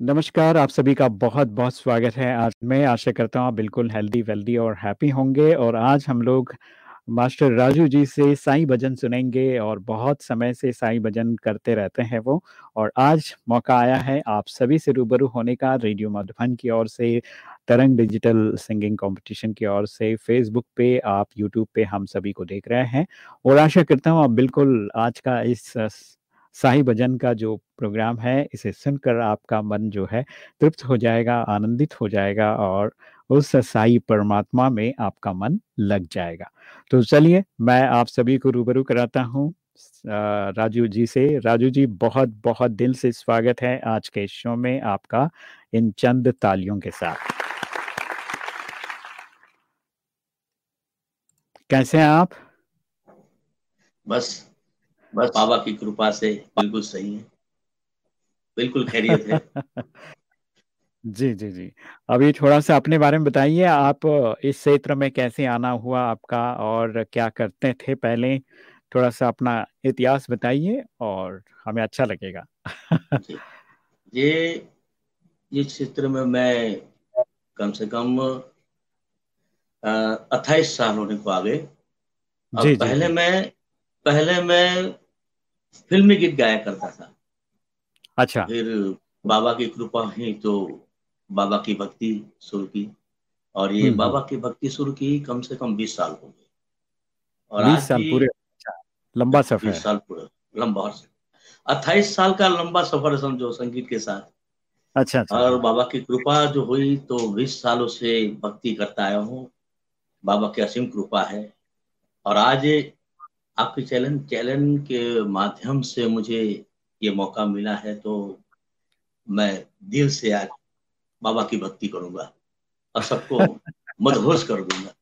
नमस्कार, आप सभी का बहुत-बहुत स्वागत है। आज मैं आशा करता हूँ आप बिल्कुल हेल्दी, वेल्दी और हैप्पी होंगे और आज हम लोग मास्टर राजू जी से साईं भजन सुनेंगे और बहुत समय से साईं भजन करते रहते हैं वो और आज मौका आया है आप सभी से रूबरू होने का रेडियो मधुबन की ओर से, तरंग डिजिटल सिंगिंग कॉम्पिटिशन की ओर से, फेसबुक पे, आप यूट्यूब पे हम सभी को देख रहे हैं और आशा करता हूँ आप बिल्कुल आज का इस साईं भजन का जो प्रोग्राम है, इसे सुनकर आपका मन जो है तृप्त हो जाएगा, आनंदित हो जाएगा और उस साईं परमात्मा में आपका मन लग जाएगा। तो चलिए मैं आप सभी को रूबरू कराता हूँ राजू जी से। राजू जी बहुत-बहुत दिल से स्वागत है आज के शो में आपका इन चंद तालियों के साथ। कैसे हैं आप? बस, बस बाबा की कृपा से बिल्कुल सही है। बिल्कुल खैरियत है। जी, जी, जी। अभी थोड़ा-सा अपने बारे में बताइए, आप इस क्षेत्र में कैसे आना हुआ आपका और क्या करते थे पहले? थोड़ा-सा अपना इतिहास बताइए और हमें अच्छा लगेगा। ये इस क्षेत्र में मैं कम से कम अट्ठाईस साल होने को आ गए। जी, जी, पहले जी। मैं पहले मैं फ़िल्मी गीत गाया करता था। अच्छा। फिर बाबा की कृपा हुई तो बाबा की भक्ति शुरू की और ये हुँ, हुँ। बाबा की भक्ति शुरू की कम से कम 20 साल हो गए। और 20 आज साल पूरे, अच्छा, लंबा सफ़र 20 है। साल पूरा लंबा 28 साल का लंबा सफ़र है समझो संगीत के साथ। अच्छा, अच्छा, और हाँ। बाबा की कृपा जो हुई तो 20 सालों से भक्ति करता आया हूँ। बाबा की असीम कृपा है और आज आपके चैनल चैनल के माध्यम से मुझे ये मौका मिला है तो मैं दिल से आज बाबा की भक्ति करूँगा और सबको मदहोश कर दूँगा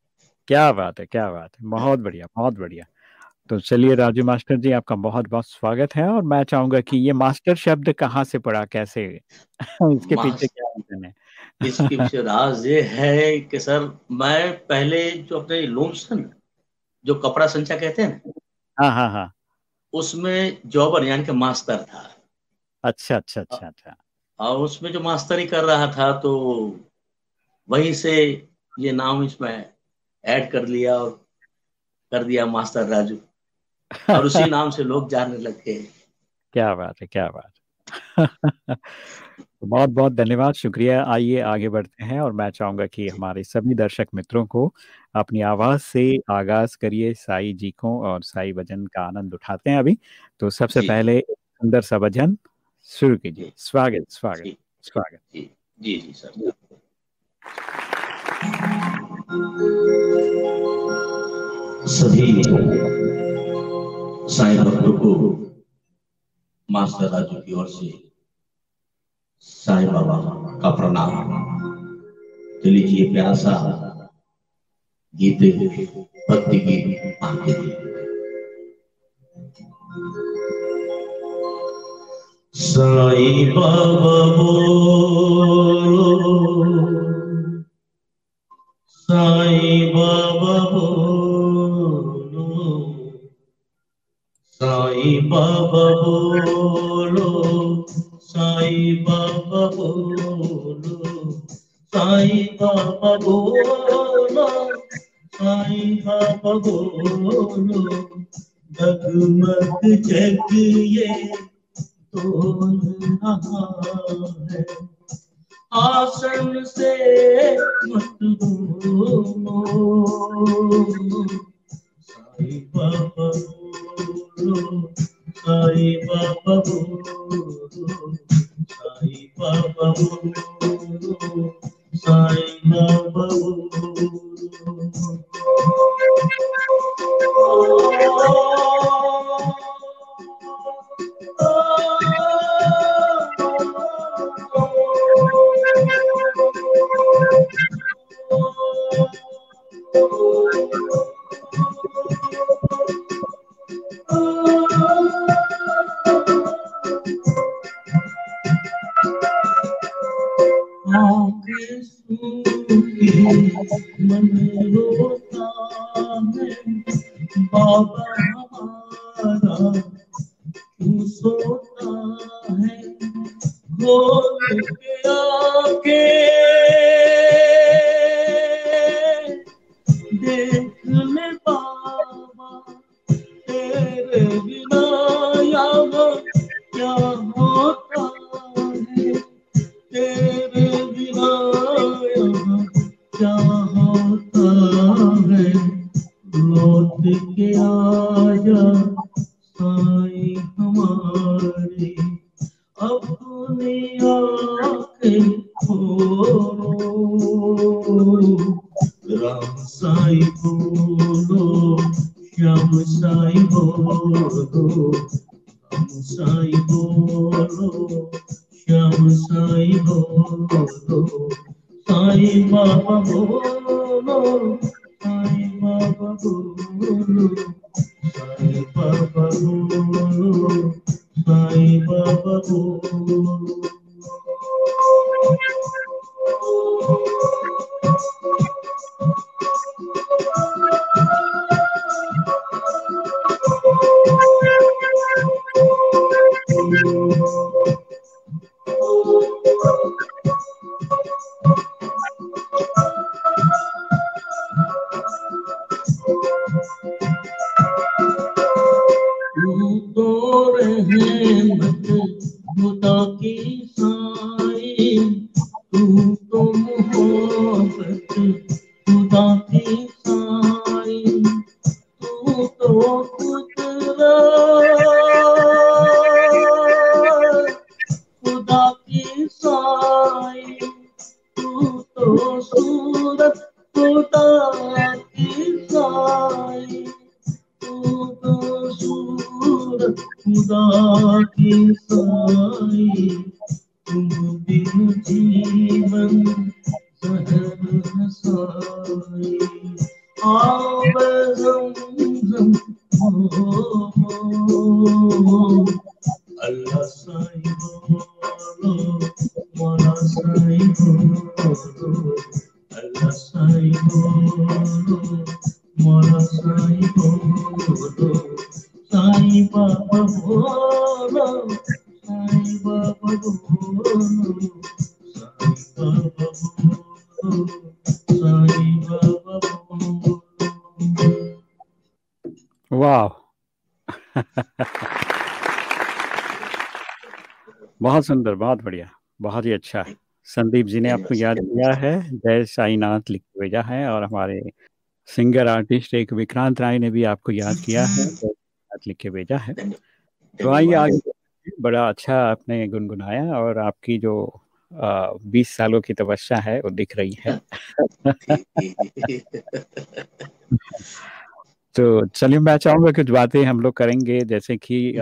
क्या बात है, क्या बात है! बहुत बढ़िया, बहुत बढ़िया। तो चलिए राजू मास्टर जी आपका बहुत-बहुत स्वागत है और मैं चाहूँगा कि ये मास्टर शब्द कहाँ से पड़ा, कैसे? इसके पीछे क्या रीज़न है? इसके पीछे राज़ ये है कि सर मैं पहले जो अपने लूम्स है जो कपड़ा संचा कहते हैं हाँ, हाँ, हाँ। उसमें जॉबर यानी कि मास्टर था। अच्छा, अच्छा, अच्छा, अच्छा। और उसमें जो मास्टरी कर रहा था तो वहीं से ये नाम इसमें ऐड कर लिया और कर दिया मास्टर राजू और उसी नाम से लोग जानने लग गए। क्या बात है, क्या बात है! बहुत-बहुत धन्यवाद, शुक्रिया। आइए आगे बढ़ते हैं और मैं चाहूँगा कि हमारे सभी दर्शक मित्रों को अपनी आवाज़ से आगाज़ करिए साई जी को और साई भजन का आनंद उठाते हैं अभी। तो सबसे पहले एक सुंदर-सा भजन शुरू कीजिए। स्वागत, स्वागत। स्वागत। जी। जी, जी सर। सभी साईं भक्तों को मास्टर राजू की ओर से साईं बाबा का प्रणाम। तो लीजिए प्यारा सा गीत भक्ति गीत आपके लिए। साईं बाबा बोलो साईं बाबा बोलो, साईं बाबा बोलो, साईं बाबा बोलो, जगमग जग ये तोल रहा है। आसन से मत बोलो साईं बाबा बोलो, साईं बाबा बोलो। साईं बाबा आँखें सूखी मन रोता है बाबा हमारा क्यों सोता है खोल आके सुंदर बहुत बढ़िया बहुत ही अच्छा। संदीप जी ने आपको याद किया है जय साईनाथ लिख भेजा है और हमारे सिंगर आर्टिस्ट एक विक्रांत राय ने भी आपको याद किया है लिख के भेजा है। तो आइए आगे बड़ा अच्छा आपने गुनगुनाया और आपकी जो बीस सालों की तपस्या है वो दिख रही है। तो चलिए मैं चाहूँगा कुछ बातें हम लोग करेंगे जैसे कि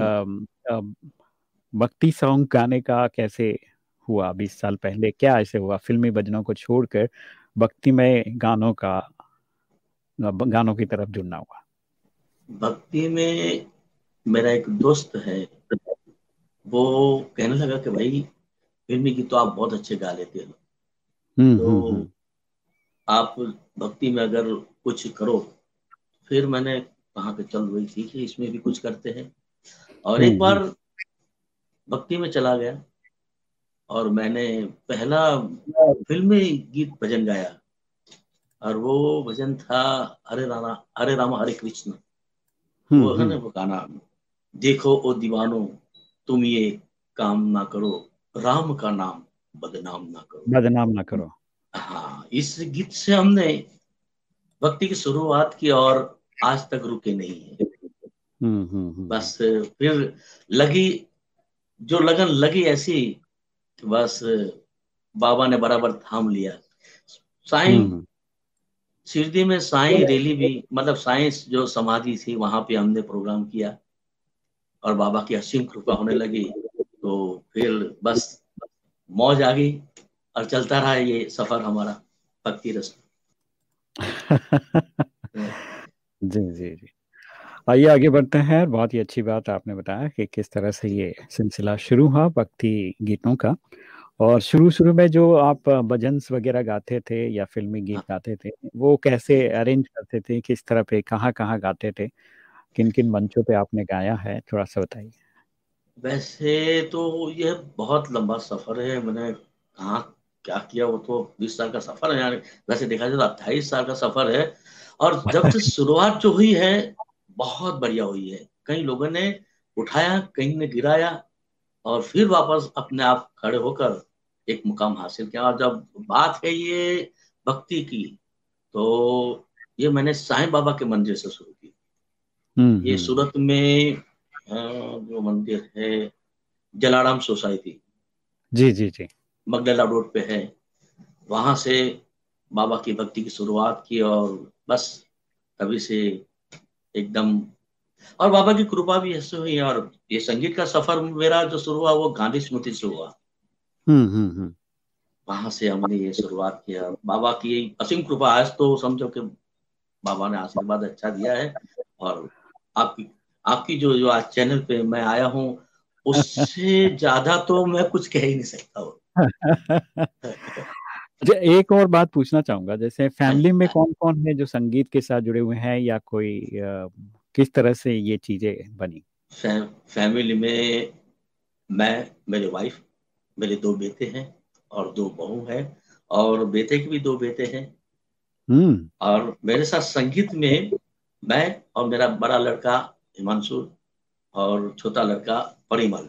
भक्ति सॉन्ग गाने का कैसे हुआ बीस साल पहले? क्या ऐसे हुआ? फिल्मी भजनों को छोड़कर भक्ति में गानों का गानों की तरफ़ जुड़ना हुआ। भक्ति में मेरा एक दोस्त है वो कहने लगा कि भाई फिल्मी गीत तो आप बहुत अच्छे गा लेते हो। तो आप भक्ति में अगर कुछ करो फिर मैंने कहा कि चल वही ठीक है इसमें भी कुछ करते हैं। और एक बार भक्ति में चला गया और मैंने पहला फिल्मी गीत भजन गाया और वो भजन था हरे रामा हरे रामा हरे कृष्ण। वो है ना वो गाना देखो ओ दीवानो तुम ये काम ना करो राम का नाम बदनाम ना करो। बदनाम ना करो। हाँ इस गीत से हमने भक्ति की शुरुआत की और आज तक रुके नहीं है। बस फिर लगी जो लगन लगी ऐसी बस बाबा ने बराबर थाम लिया। साईं शिरडी में साईं रैली भी मतलब साइंस जो समाधि थी वहाँ पे हमने प्रोग्राम किया और बाबा की असीम कृपा होने लगी। तो फिर बस मौज आ गई और चलता रहा ये सफ़र हमारा भक्ति रस। जी जी जी। आइए आगे बढ़ते हैं। और बहुत ही अच्छी बात आपने बताया कि किस तरह से ये सिलसिला शुरू हुआ भक्ति गीतों का। और शुरू शुरू में जो आप भजन्स वगैरह गाते थे या फिल्मी गीत गाते थे वो कैसे अरेंज करते थे? किस तरह पे कहाँ कहाँ गाते थे? किन किन मंचों पे आपने गाया है? थोड़ा सा बताइए। वैसे तो यह बहुत लंबा सफ़र है। मैंने कहा क्या किया वो तो बीस साल का सफ़र है। यार वैसे देखा जाए तो अट्ठाईस साल का सफ़र है। और जब से शुरुआत जो हुई है बहुत बढ़िया हुई है। कई लोगों ने उठाया कहीं ने गिराया और फिर वापस अपने आप खड़े होकर एक मुकाम हासिल किया। और जब बात है ये भक्ति की तो ये मैंने साईं बाबा के मंदिर से शुरू की। हम्म, ये हम्म। सूरत में जो मंदिर है जलाराम सोसाइटी। जी जी जी। मगलेला रोड पे है। वहाँ से बाबा की भक्ति की शुरुआत की और बस तभी से एकदम। और बाबा की कृपा भी ऐसे हुई और ये संगीत का सफ़र मेरा जो शुरू हुआ वो गांधी स्मृति से हुआ। हम्म हम्म हम्म। वहाँ से हमने ये शुरुआत किया। बाबा की असीम कृपा। आज तो समझो कि बाबा ने आशीर्वाद अच्छा दिया है और आपकी आपकी जो जो आज चैनल पे मैं आया हूँ उससे ज़्यादा तो मैं कुछ कह ही नहीं सकता हूँ। एक और बात पूछना चाहूँगा जैसे फैमिली में कौन कौन है जो संगीत के साथ जुड़े हुए हैं या कोई आ, किस तरह से ये चीज़ें बनी? फै, फैमिली में मैं मेरे वाइफ मेरे दो बेटे हैं और दो बहू हैं और बेटे के भी दो बेटे हैं। हम्म। और मेरे साथ संगीत में मैं और मेरा बड़ा लड़का हिमांशु और छोटा लड़का परिमल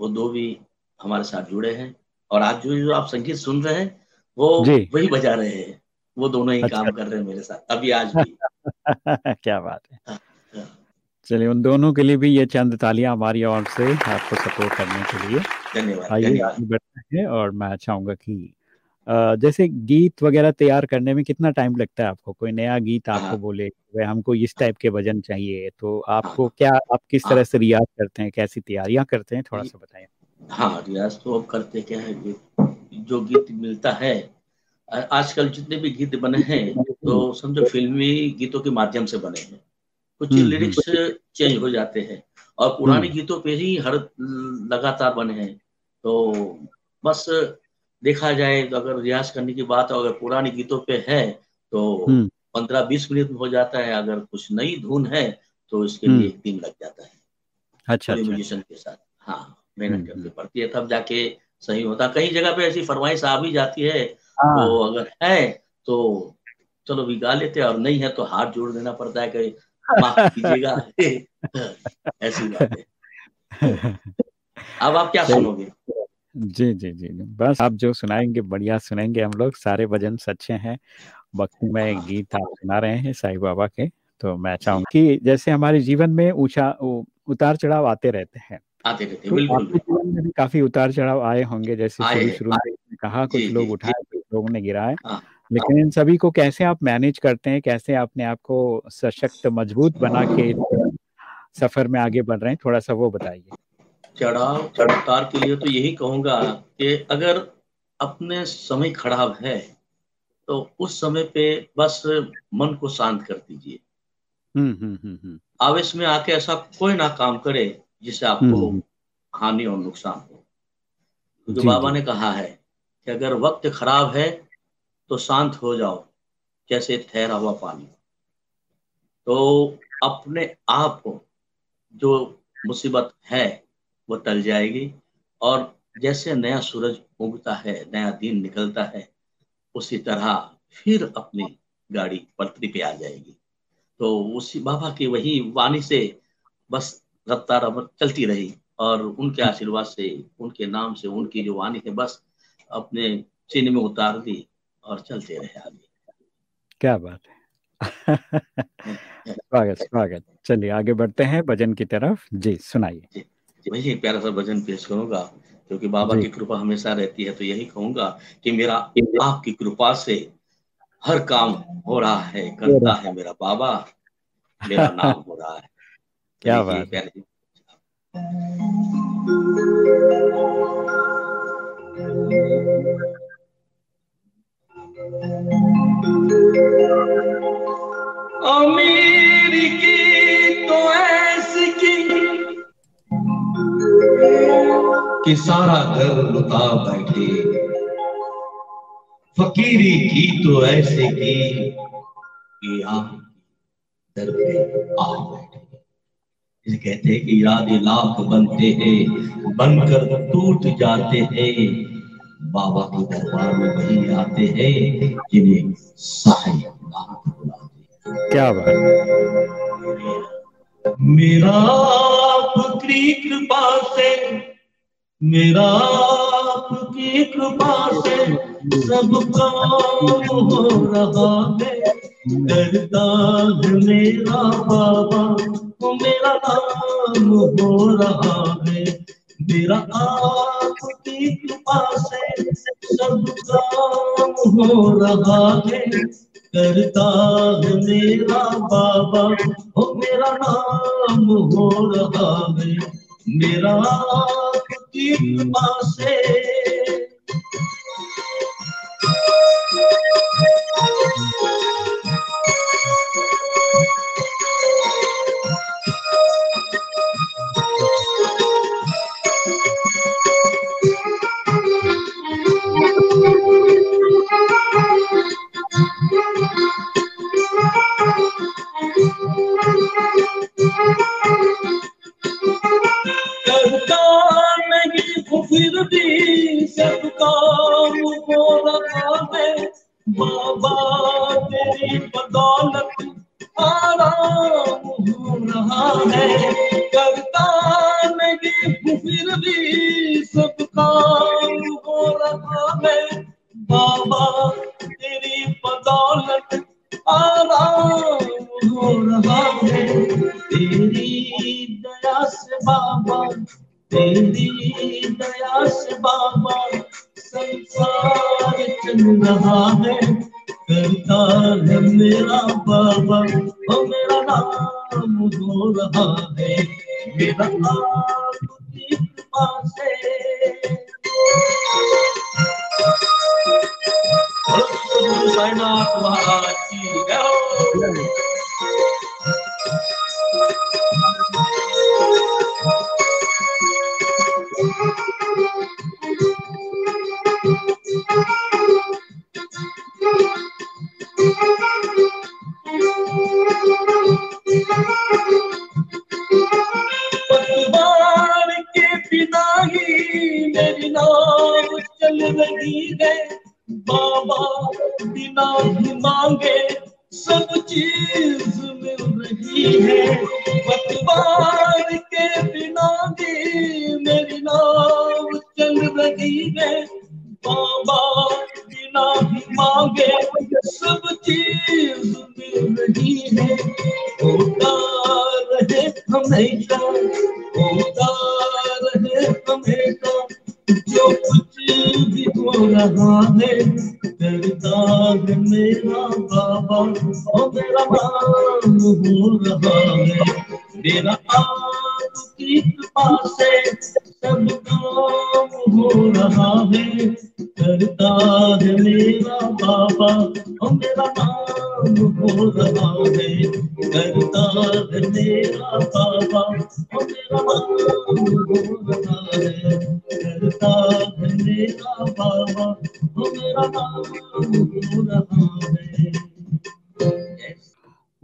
वो दो भी हमारे साथ जुड़े हैं। और आज जो जो आप संगीत सुन रहे हैं वो वही बजा रहे हैं। वो दोनों ही अच्छा। काम कर रहे हैं मेरे साथ अभी आज भी। क्या बात है। हाँ, हाँ। चलिए उन दोनों के लिए भी ये चंद तालियाँ हमारी ओर से आपको सपोर्ट करने के लिए। धन्यवाद आइए बढ़ते हैं और मैं चाहूँगा कि जैसे गीत वगैरह तैयार करने में कितना टाइम लगता है आपको? कोई नया गीत आपको हाँ। बोले हमको इस टाइप के भजन चाहिए। तो आपको क्या आप किस तरह से रियाज करते हैं? कैसी तैयारियाँ करते हैं? थोड़ा सा बताएँ हाँ रियाज तो अब करते क्या है जो गीत मिलता है आजकल जितने भी गीत बने हैं तो समझो फिल्मी गीतों के माध्यम से बने हैं। कुछ लिरिक्स हम्म, चेंज हम्म। हो जाते हैं और पुराने हम्म। गीतों पे ही हर लगातार बने हैं। तो बस देखा जाए तो अगर रियाज करने की बात अगर पुराने गीतों पे है तो पंद्रह बीस मिनट में हो जाता है। अगर कुछ नई धुन है तो इसके लिए एक दिन लग जाता है। अच्छा अच्छा। के साथ। हाँ मेहनत करनी पड़ती है तब जाके सही होता कई जगह पे ऐसी फरमाइश आ भी जाती है हाँ। तो अगर है तो चलो भी गा लेते और नहीं है तो हाथ जोड़ देना पड़ता है कि माफ़ कीजिएगा। ऐसी बात है। अब आप क्या सुनोगे? जी जी जी बस आप जो सुनाएँगे बढ़िया सुनेंगे हम लोग। सारे भजन सच्चे हैं। भक्ति में हाँ। गीत आप सुना रहे हैं साईं बाबा के तो मैं चाहूँगा कि जैसे हमारे जीवन में ऊँचा उतार चढ़ाव आते रहते हैं आते रहते तो बिल्कुल। काफ़ी उतार चढ़ाव आए होंगे जैसे शुरू में कहा कुछ लोग उठाए कुछ लोगों ने गिराए। हाँ, लेकिन इन सभी को कैसे आप मैनेज करते हैं कैसे अपने आप को सशक्त मज़बूत बना के सफ़र में आगे बढ़ रहे हैं थोड़ा सा वो बताइए। चढ़ाव उतार के लिए तो यही कहूँगा कि अगर अपने समय खराब है तो उस समय पे बस मन को शांत कर दीजिए। हम्म, हम्म, हम्म, आवेश में आके ऐसा कोई ना काम करे जिससे आपको हानि और नुकसान हो। तो बाबा ने कहा है कि अगर वक्त खराब है तो शांत हो जाओ जैसे ठहरा हुआ पानी। तो अपने आप को जो मुसीबत है वो टल जाएगी और जैसे नया सूरज उगता है नया दिन निकलता है उसी तरह फिर अपनी गाड़ी पटरी पे आ जाएगी। तो उसी बाबा की वही वाणी से बस रफ्तार चलती रही और उनके आशीर्वाद से उनके नाम से उनकी जो वाणी है बस अपने सीने में उतार दी और चलते रहे आगे। क्या बात है। स्वागत स्वागत। चलिए आगे बढ़ते हैं भजन की तरफ़। जी सुनाइए। वही प्यारा सा भजन पेश करूँगा क्योंकि बाबा की कृपा हमेशा रहती है तो यही कहूँगा कि मेरा आपकी कृपा से हर काम हो रहा है करता है मेरा बाबा मेरा नाम हो रहा है। क्या बात है अमेरिकी तो ऐसी की कि सारा घर लुटा बैठे। फकीरी की तो ऐसे की कि आप दर पे आ बैठे। इसे कहते हैं कि इरादे लाख बनते हैं बनकर टूट जाते हैं। बाबा के दरबार में वही आते हैं जिन्हें सहायनाथ बुलाते क्या बात मेरा आपकी कृपा से मेरा आपकी कृपा से सब काम हो रहा है। करता है मेरा बाबा। तो मेरा नाम हो रहा है। मेरा आपकी कृपा से सब काम हो रहा है। करता है मेरा बाबा। ओ, मेरा नाम हो रहा है। मेरा आपकी कृपा से। करता चल रहा है, करता है मेरा बाबा। और मेरा नाम हो रहा है, मेरा नाम से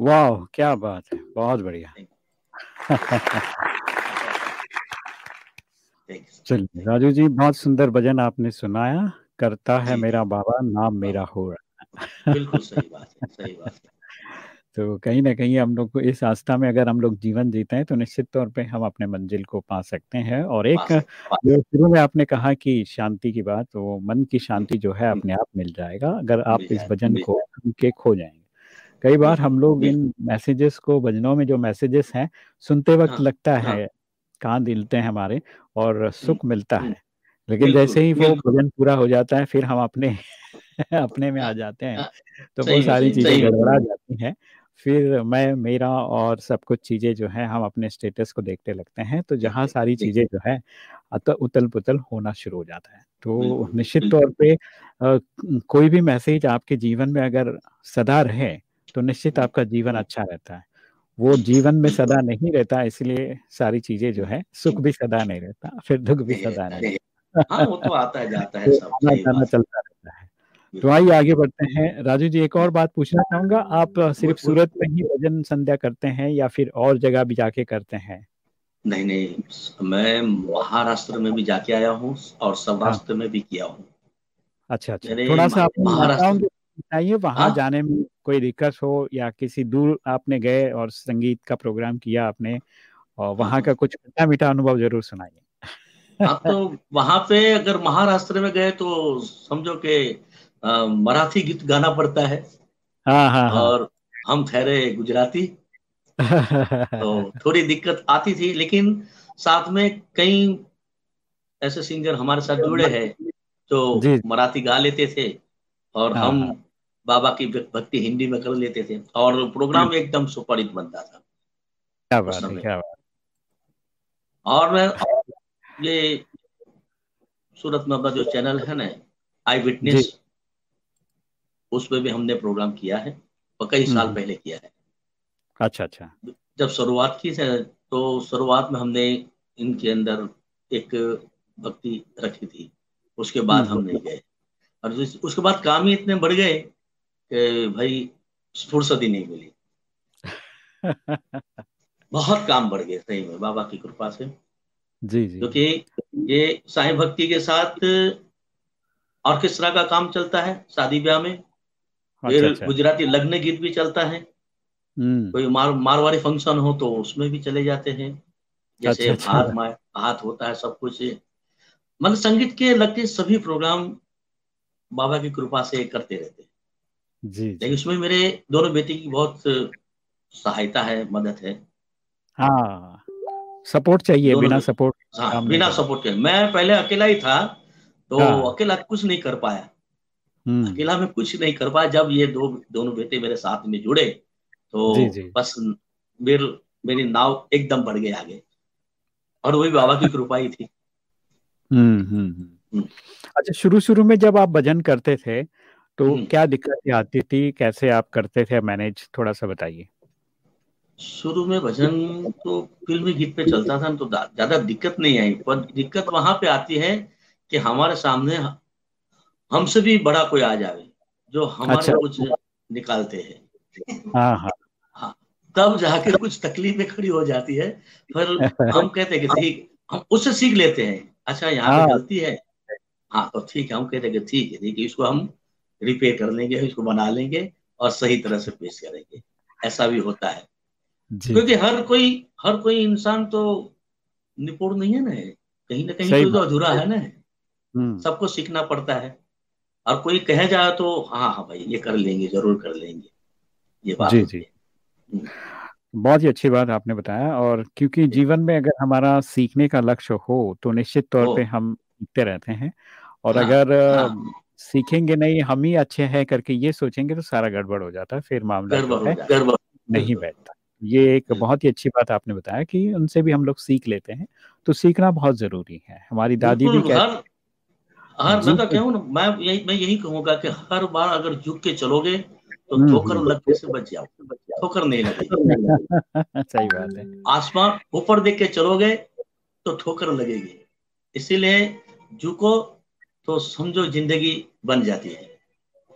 वाह क्या बात है। बहुत बढ़िया। चलिए राजू जी बहुत सुंदर भजन आपने सुनाया। करता है मेरा बाबा नाम मेरा हो रहा बिल्कुल सही बात है सही बात है। तो कहीं ना कहीं हम लोग को इस आस्था में अगर हम लोग जीवन जीते हैं तो निश्चित तौर पे हम अपने मंजिल को पा सकते हैं। और एक है, जो शुरू में आपने कहा कि शांति की बात तो मन की शांति जो है अपने आप मिल जाएगा अगर आप इस जाएगा, भजन को के खो जाएँगे। कई बार हम लोग इन मैसेजेस को भजनों में जो मैसेजेस हैं सुनते वक्त हाँ, लगता हाँ। है कान दिलते हैं हमारे और सुख मिलता है। लेकिन जैसे ही वो भजन पूरा हो जाता है फिर हम अपने अपने में आ जाते हैं। हाँ, तो वो सारी चीज़ें गड़बड़ा जाती हैं। फिर मैं मेरा और सब कुछ चीज़ें जो है हम अपने स्टेटस को देखते लगते हैं तो जहाँ सारी चीज़ें जो है अत उतल पुतल होना शुरू हो जाता है। तो निश्चित तौर पे कोई भी मैसेज आपके जीवन में अगर सदा रहे तो निश्चित हम्म, आपका जीवन हम्म। अच्छा रहता है। वो जीवन में सदा नहीं रहता इसलिए सारी चीज़ें जो है सुख भी सदा नहीं रहता फिर दुख भी सदा नहीं है। हाँ वो तो आता है जाता है सब चलता रहता है। तो आइए आगे बढ़ते हैं। राजू जी एक और बात पूछना चाहूँगा। आप सिर्फ़ सूरत में ही भजन संध्या करते हैं या फिर और जगह भी जाके करते हैं? नहीं नहीं मैं महाराष्ट्र में भी जाके आया हूँ और सौराष्ट्र हाँ। में भी किया हूँ। अच्छा अच्छा। थोड़ा सा आप बताइए वहाँ हाँ? जाने में कोई दिक्कत हो या किसी दूर आपने गए और संगीत का प्रोग्राम किया आपने? और वहाँ का कुछ मीठा मीठा अनुभव ज़रूर सुनाइए। हाँ तो वहाँ पे अगर महाराष्ट्र में गए तो समझो कि मराठी गीत गाना पड़ता है। हाँ हाँ, हाँ। और हम ठहरे गुजराती। तो थोड़ी दिक्कत आती थी लेकिन साथ में कई ऐसे सिंगर हमारे साथ जुड़े हैं जो। मराठी गा लेते थे और हाँ, हम हाँ। बाबा की भक्ति हिंदी में कर लेते थे। और प्रोग्राम एकदम सुपरित बनता था क्या बात है क्या बात और मैं ये सूरत में जो चैनल है ना आई विटनेस उसमें भी हमने प्रोग्राम किया है और कई साल हम्म। पहले किया है। अच्छा अच्छा। जब शुरुआत की थी तो शुरुआत में हमने इनके अंदर एक भक्ति रखी थी। उसके बाद हम्म। हम नहीं गए। और उसके बाद काम ही इतने बढ़ गए कि भाई फुर्सत ही नहीं मिली। बहुत काम बढ़ गए सही में बाबा की कृपा से। जी जी। क्योंकि ये साई भक्ति के साथ ऑर्केस्ट्रा का काम चलता है शादी ब्याह में। फिर अच्छा, गुजराती लग्न गीत भी चलता है। हम्म। कोई मार मारवाड़ी फ़ंक्शन हो तो उसमें भी चले जाते हैं। जैसे अच्छा, अच्छा। हाथ हाथ होता है सब कुछ। मतलब संगीत के लगते सभी प्रोग्राम बाबा की कृपा से करते रहते हैं। जी लेकिन उसमें मेरे दोनों बेटी की बहुत सहायता है मदद है। हाँ सपोर्ट चाहिए बिना सपोर्ट हाँ बिना सपोर्ट के। मैं पहले अकेला ही था तो हाँ। अकेला कुछ नहीं कर पाया। अकेला में कुछ नहीं कर पाया। जब ये दो दोनों बेटे मेरे साथ में जुड़े तो जी, जी. बस मेर, मेरी नाव एकदम बढ़ गई आगे। और वही बाबा की कृपा ही थी। हम्म, हम्म, हम्म। अच्छा शुरू शुरू में जब आप भजन करते थे तो क्या दिक्कतें आती थी? कैसे आप करते थे? मैनेज थोड़ा सा बताइए। शुरू में भजन तो फिल्मी गीत पे चलता था तो ज़्यादा दिक्कत नहीं आई। पर दिक्कत वहाँ पे आती है कि हमारे सामने हमसे भी बड़ा कोई आ जावे जो हमारे अच्छा। कुछ निकालते हैं। हाँ हाँ। हाँ तब जाके कुछ तकलीफें खड़ी हो जाती है। फिर हम कहते हैं कि ठीक हम उससे सीख लेते हैं। अच्छा यहाँ पे हाँ। गलती है। हाँ तो ठीक है हम कहते हैं कि ठीक है ठीक है इसको हम रिपेयर कर लेंगे इसको बना लेंगे और सही तरह से पेश करेंगे। ऐसा भी होता है। क्योंकि हर कोई हर कोई इंसान तो निपुण नहीं है ना कहीं ना कहीं तो अधूरा है ना। हम्म। सबको सीखना पड़ता है। और कोई कहे जाए तो हाँ हाँ भाई ये कर लेंगे ज़रूर कर लेंगे। ये बात जी जी। हम्म। बहुत ही अच्छी बात आपने बताया और क्योंकि जीवन में अगर हमारा सीखने का लक्ष्य हो तो निश्चित तौर पे हम सीखते रहते हैं। और हाँ, अगर हाँ, सीखेंगे नहीं हम ही अच्छे हैं करके ये सोचेंगे तो सारा गड़बड़ हो जाता है फिर मामला है नहीं बैठता। ये एक बहुत ही अच्छी बात आपने बताया कि उनसे भी हम लोग सीख लेते हैं। तो सीखना बहुत ज़रूरी है। हमारी दादी भी कहती हर मैं तो कहूँ ना मैं यही मैं यही कहूँगा कि हर बार अगर झुक के चलोगे तो हम्म, ठोकर हम्म। लगने से बच जाओ। ठोकर नहीं लगेगी। सही बात है। आसमान ऊपर देख के चलोगे तो ठोकर लगेगी। इसीलिए झुको तो समझो ज़िंदगी बन जाती है।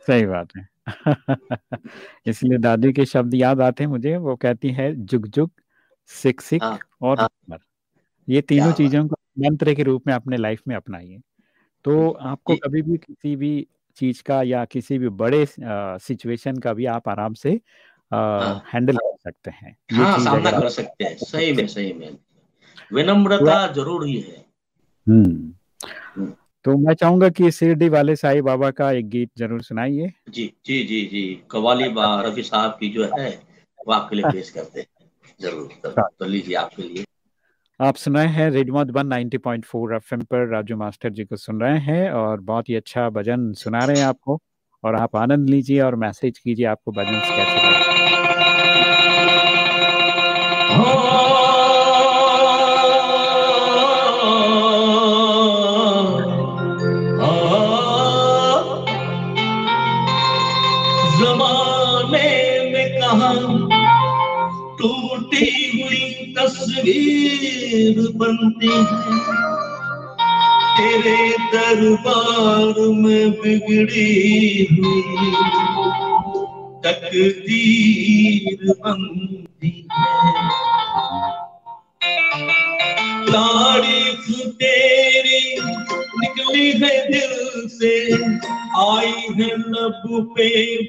सही बात है। इसलिए दादी के शब्द याद आते हैं मुझे। वो कहती है जुग जुग सिक सिक हाँ, और हाँ, ये तीनों चीज़ों को मंत्र के रूप में अपने लाइफ में अपनाइए। तो आपको कभी भी किसी भी चीज़ का या किसी भी बड़े सिचुएशन का भी आप आराम से हैंडल हाँ। कर सकते हैं। हाँ, सामना कर सकते हैं। सही में सही में। विनम्रता ज़रूर ही हम्म, हम्म। तो मैं चाहूँगा कि शिरडी वाले साईं बाबा का एक गीत ज़रूर सुनाइए। जी जी जी जी। कवाली बा रफी साहब की जो है वो आपके लिए पेश करते हैं। ज़रूर हाँ। तो लीजिए आपके लिए। आप सुन रहे हैं रेडियो मधुबन 90.4 एफएम पर राजू मास्टर जी को सुन रहे हैं और बहुत ही अच्छा भजन सुना रहे हैं आपको और आप आनंद लीजिए और मैसेज कीजिए आपको भजन कैसे लगे तस्वीर बनती है। तेरे दरबार में बिगड़ी हुई तकदीर बनती है। तारीफ़ तेरी निकली है दिल से, आई है लब पे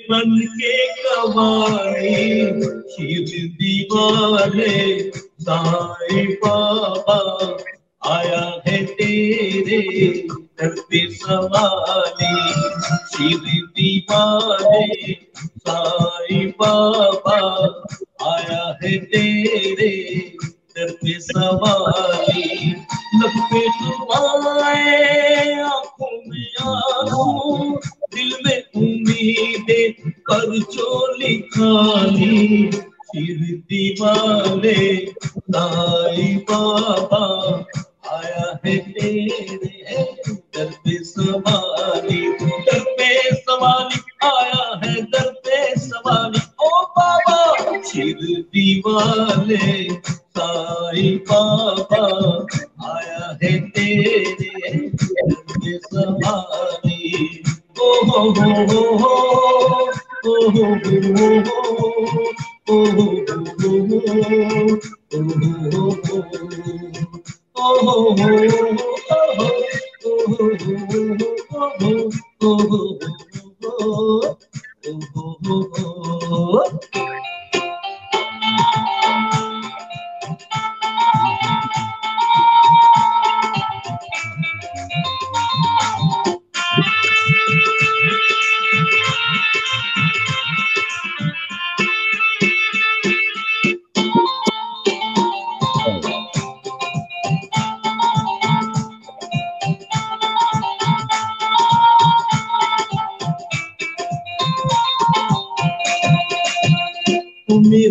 बन के कवाई शिव दीवारे साई बाबा, आया है तेरे दर पे सवारी शिव दीवारे साई बाबा, आया है तेरे दर पे सवारी लब पे दुआएँ आँखों में आँसू दिल में उम्मीदें कर चोली खाली फिर दीवाने साई बाबा आया है तेरे दर पे सवारी दर पे सवारी, आया है दर पे सवारी, ओ बाबा शिर दीवाने साई बाबा आया है तेरे दर पे सवारी ओ हो हो हो हो ओ हो हो हो हो ओ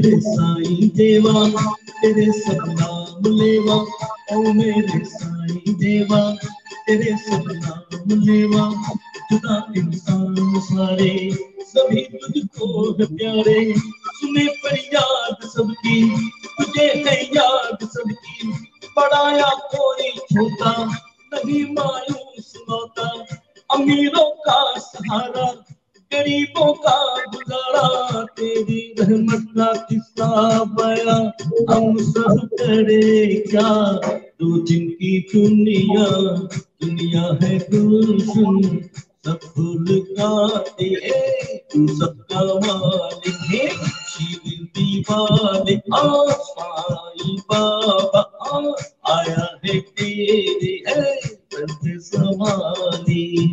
मेरे साईं देवा, तेरे सब नाम लेवा, ओ मेरे साईं देवा, तेरे सब नाम लेवा। जुदा इंसान सारे, सभी तुझको प्यारे। सुने फरियाद सबकी, तुझे है याद सबकी। बड़ा या कोई छोटा, नहीं मायूस होता अमीरों का सहारा गरीबों का गुजारा, तेरी रहमत का किस्सा बया हम सब करे क्या? दो दिन की दुनिया दुनिया है गुलशन। सब फूल गाते तू सबका मालिक है। शिव दीवाने आसाई बाबा, आया है तेरे है दर्द सवाली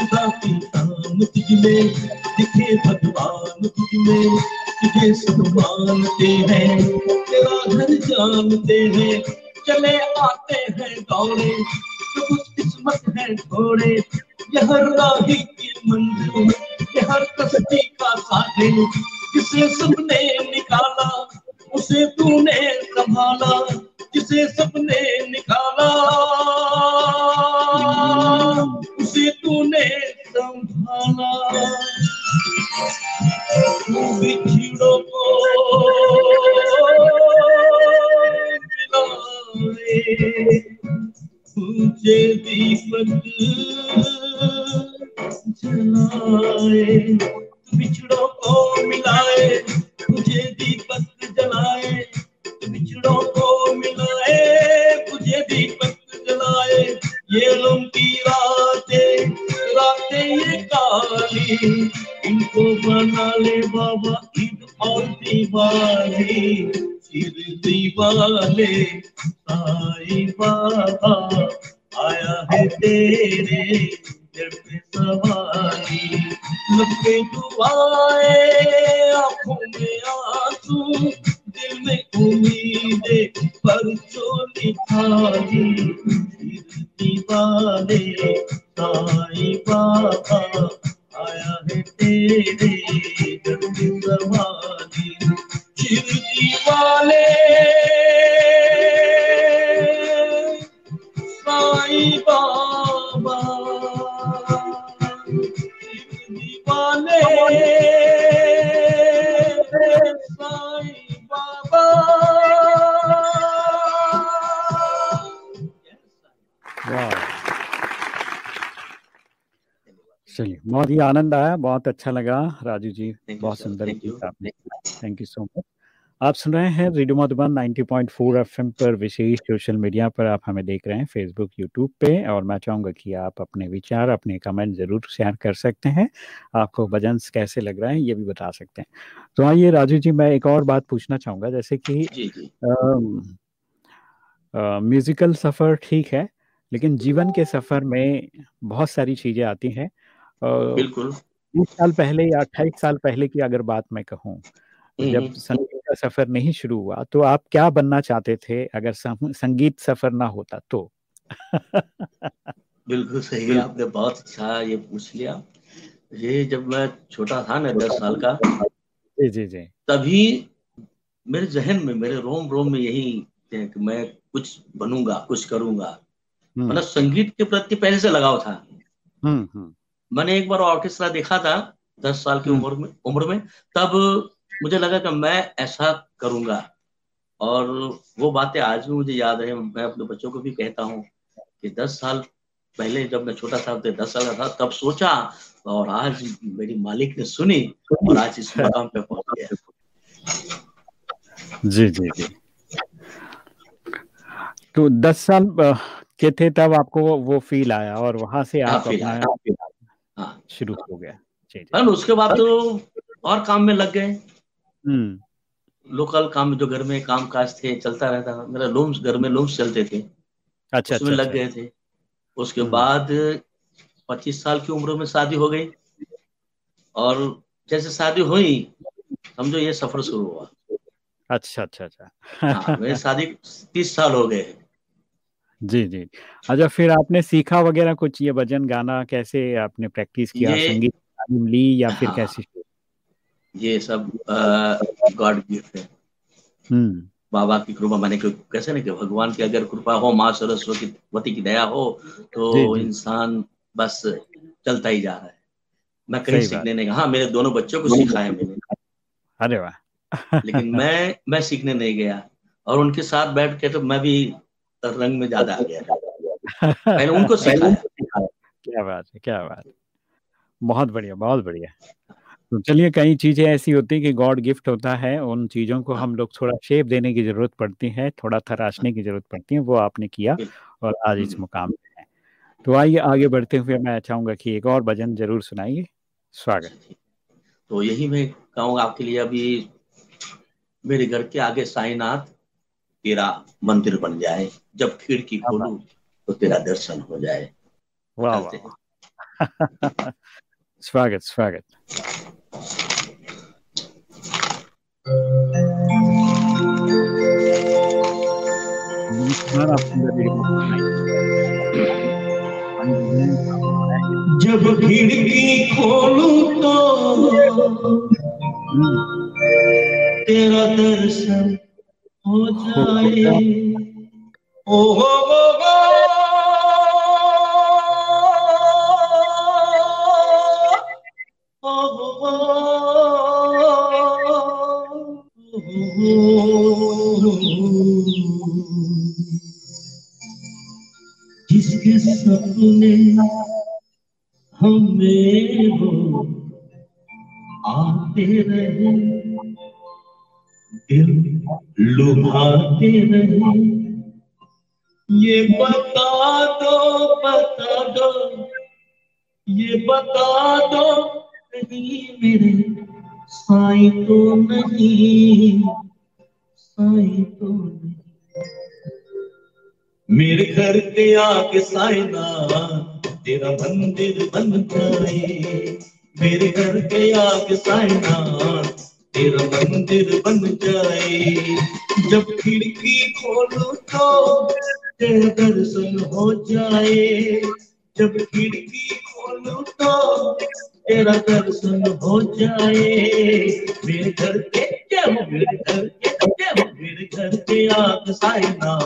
खुदा की शान तुझ में दिखे भगवान तुझ में तुझे सब मानते हैं, तेरा घर जानते हैं, चले आते हैं दौड़े तो कुछ किस्मत है थोड़े यह राही की मंजिल यह कश्ती का साहिल जिसे सबने निकाला, उसे तूने संभाला। जिसे सबने निकाला, उसे तूने संभाला। तू भी बिछड़ों को ऊँचे दीपक जलाए बिछड़ों को मिलाए। तुझे दीपक जलाए बिछड़ों को तुझे दीपक जलाए, ये की रातें रातें ये काली इनको बना ले बाबा ईद और दिवाली। सिर दीवाले, साई बाबा, आया है तेरे सवारी। लपे दुआएँ आँखों में आँसू दिल में उम्मीदें पर जो निभाई वाले साई बाबा, आया है तेरे दरवाजे वाले। साई बाबा वाले। बहुत ही आनंद आया बहुत अच्छा लगा राजू जी बहुत सुंदर गीत आपने थैंक यू सो मच आप सुन रहे हैं रेडियो मधुबन 90.4 एफएम पर विशेष सोशल मीडिया पर आप हमें देख रहे हैं फेसबुक यूट्यूब पे और मैं चाहूँगा कि आप अपने विचार अपने कमेंट ज़रूर शेयर कर सकते हैं। आपको भजन कैसे लग रहा है ये भी बता सकते हैं। तो आइए राजू जी मैं एक और बात पूछना चाहूँगा जैसे कि जी जी। म्यूजिकल सफ़र ठीक है लेकिन जीवन के सफ़र में बहुत सारी चीज़ें आती हैं। बिल्कुल। बीस साल पहले या अट्ठाईस साल पहले की अगर बात मैं कहूँ तो जब हम्म, संगीत का सफ़र नहीं शुरू हुआ तो आप क्या बनना चाहते थे अगर संगीत सफ़र ना होता तो? बिल्कुल सही आपने बहुत अच्छा ये पूछ लिया। ये जब मैं छोटा था ना दस साल का जी जी जी। तभी मेरे जहन में मेरे रोम रोम में यही थे कि मैं कुछ बनूँगा कुछ करूँगा। हम्म। मतलब संगीत के प्रति पहले से लगाव था। हम्म हम्म, मैंने एक बार ऑर्केस्ट्रा देखा था दस साल की हम्म। उम्र में उम्र में तब मुझे लगा कि मैं ऐसा करूँगा। और वो बातें आज भी मुझे याद है मैं अपने बच्चों को भी कहता हूँ कि दस साल पहले जब मैं छोटा था दस साल का था तब सोचा और आज मेरी मालिक ने सुनी और आज इस मकाम पे पहुँच गया। जी जी जी। तो दस साल के थे तब आपको वो- फील आया और वहाँ से हाँ, आप अपना हाँ शुरू हो गया। और उसके बाद तो और काम में लग गए। हम्म। लोकल काम जो घर में काम काज थे चलता रहता था। मेरा लूम्स घर में लूम्स चलते थे। अच्छा उसमें अच्छा लग अच्छा गए थे। उसके हम्म। बाद पच्चीस साल की उम्र में शादी हो गई। और जैसे शादी हुई समझो ये सफ़र शुरू हुआ। अच्छा अच्छा हाँ अच्छा मेरी शादी तीस साल हो गए। जी जी। अच्छा फिर आपने सीखा वगैरह कुछ ये भजन गाना? कैसे आपने प्रैक्टिस किया? संगीत तालीम ली या फिर हाँ। कैसे ये सब गॉड गिफ्ट है। हम्म। बाबा की कृपा माने कैसे ना कि भगवान की अगर कृपा हो माँ सरस्वती वती की दया हो तो। इंसान बस चलता ही जा रहा है। मैं कहीं सीखने नहीं गया। हाँ मेरे दोनों बच्चों को सिखाया है मैंने। अरे वाह। लेकिन मैं मैं सीखने नहीं गया। और उनके साथ बैठ के तो मैं भी रंग में ज़्यादा आ गया पहले उनको सिखाया। क्या बात है क्या बात है। बहुत बढ़िया बहुत बढ़िया। तो चलिए कई चीज़ें ऐसी होती हैं कि गॉड गिफ्ट होता है उन चीज़ों को हम लोग थोड़ा शेप देने की ज़रूरत पड़ती है थोड़ा तराशने की ज़रूरत पड़ती है वो आपने किया और आज इस हम्म। मुकाम पे है। तो आइए आगे बढ़ते हुए मैं चाहूँगा कि एक और भजन ज़रूर सुनाइए। स्वागत। तो यही मैं कहूँगा आपके लिए अभी मेरे घर के आगे साईनाथ तेरा मंदिर बन जाए। जब खिड़की खोलू तो तेरा दर्शन हो जाए। वाह वाह। स्वागत स्वागत। जब खिड़की खोलू तो तेरा दर्शन हो। जाए ओ हो जिसके सपने हमें हो आते रहे दिल लुभाते रहे ये बता दो बता दो। ये बता दो कहीं मेरे। साई तो नहीं, साई तो नहीं। मेरे घर के आगे साइना तेरा मंदिर बन जाए। मेरे घर के आगे साइना तेरा मंदिर बन जाए। जब खिड़की खोलूं तो तेरा दर्शन हो जाए। जब खिड़की खोलूं तो तेरा दर्शन हो जाए। मेरे घर के हो मेरे घर के हो मेरे घर के आगे साइना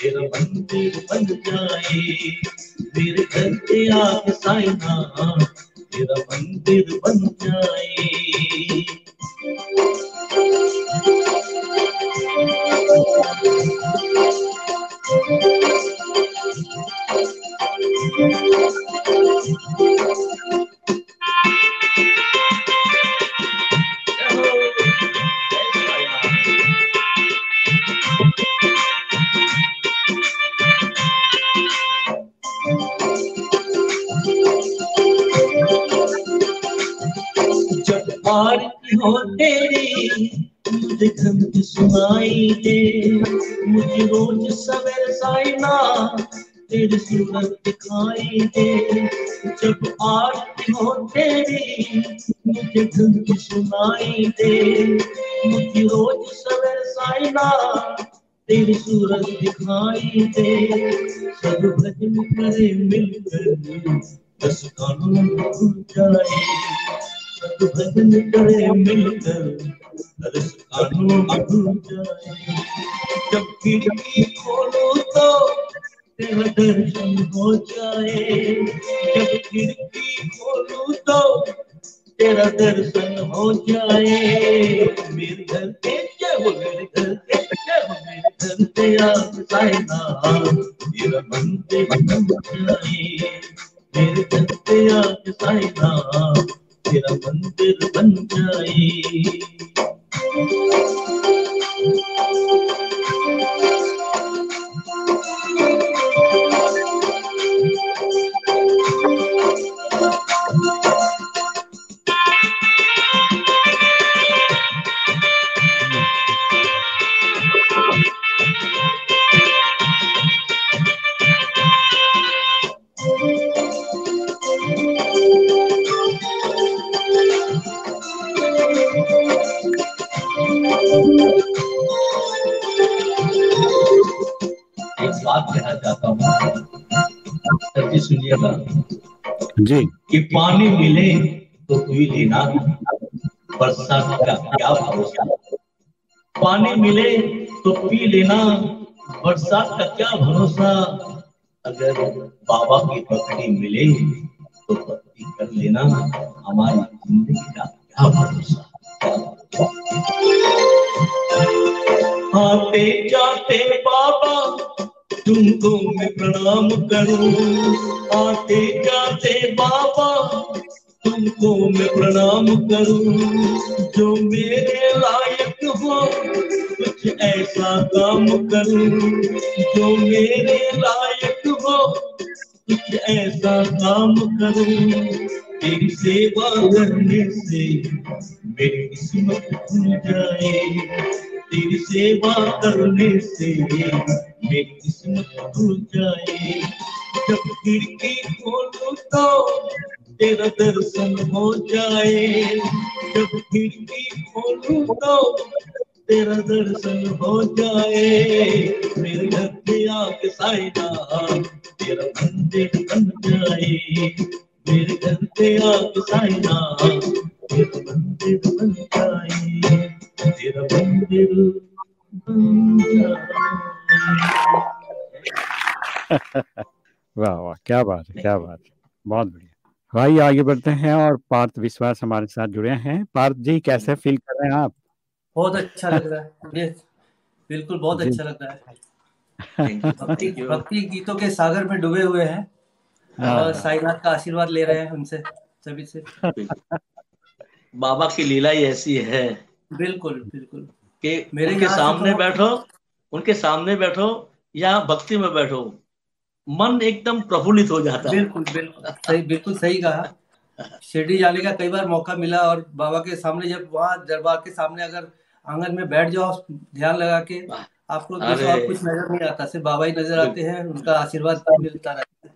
तेरा मंदिर बन जाए। मेरे घर पे आके साइना तेरा मंदिर बन जाए। Thank you. सूरत दिखाई दे जब आरती हो तेरी मुझे गंध सुनाई दे मुझे रोज सवेरे साइना तेरी सूरत दिखाई दे सब भजन करे मिलकर बस कानून भूल जाए सब भजन करे मिलकर दर्श कानून भूल जाए जब खिड़की खोलो तो तेरा दर्शन हो जाए जब खिड़की खोलो तो तेरा दर्शन हो जाए, मेरे घर के जय हो मेरे घर के जय हो मेरे घर पे आप साइना तेरा मंदिर बन जाए मेरे घर पे आप साइना तेरा मंदिर बन जाए। जी। कि पानी मिले तो पी लेना बरसात का क्या भरोसा? पानी मिले तो पी लेना बरसात का क्या भरोसा? अगर बाबा की पकड़ी मिले तो पत्ती कर लेना हमारी ज़िंदगी का क्या भरोसा? आते जाते बाबा तुमको मैं प्रणाम करूँ। आते जाते बाबा, तुमको मैं प्रणाम करूँ। जो मेरे लायक हो, कुछ ऐसा काम करूँ। जो मेरे लायक हो, कुछ ऐसा काम करूँ। तेरी सेवा करने से मेरी किस्मत खुल जाए। तेरी सेवा करने से मेरी किस्मत खुल जाए जब खिड़की खोलो तो तेरा दर्शन हो जाए जब खिड़की खोलूं तो तेरा दर्शन हो जाए, मेरे घर पे आके साइना तेरा मंदिर बन जाए मेरे घर पे आके साइना तेरा मंदिर बन जाए, तेरा मंदिर बन जाए। वाह वाह क्या बात है क्या बात है। बहुत बढ़िया। भाई आगे बढ़ते हैं और पार्थ विश्वास हमारे साथ जुड़े हैं। पार्थ जी कैसे फील कर रहे हैं आप? बहुत अच्छा लग रहा है। बिल्कुल बहुत अच्छा लग रहा है। भक्ति भक्ति गीतों के सागर में डूबे हुए हैं। हाँ। और साईनाथ का आशीर्वाद ले रहे हैं उनसे सभी से। बाबा की लीला ही ऐसी है। बिल्कुल बिल्कुल। कि मेरे के सामने तो- बैठो। उनके सामने बैठो या भक्ति में बैठो मन एकदम प्रफुल्लित हो जाता है। बिल्कुल बिल्कुल। सही बिल्कुल सही कहा। शिरडी जाने का कई बार मौका मिला और बाबा के सामने जब वहाँ दरबार के सामने अगर आँगन में बैठ जाओ ध्यान लगा के आपको और कुछ नज़र नहीं आता सिर्फ़ बाबा ही नज़र आते हैं उनका आशीर्वाद मिलता रहता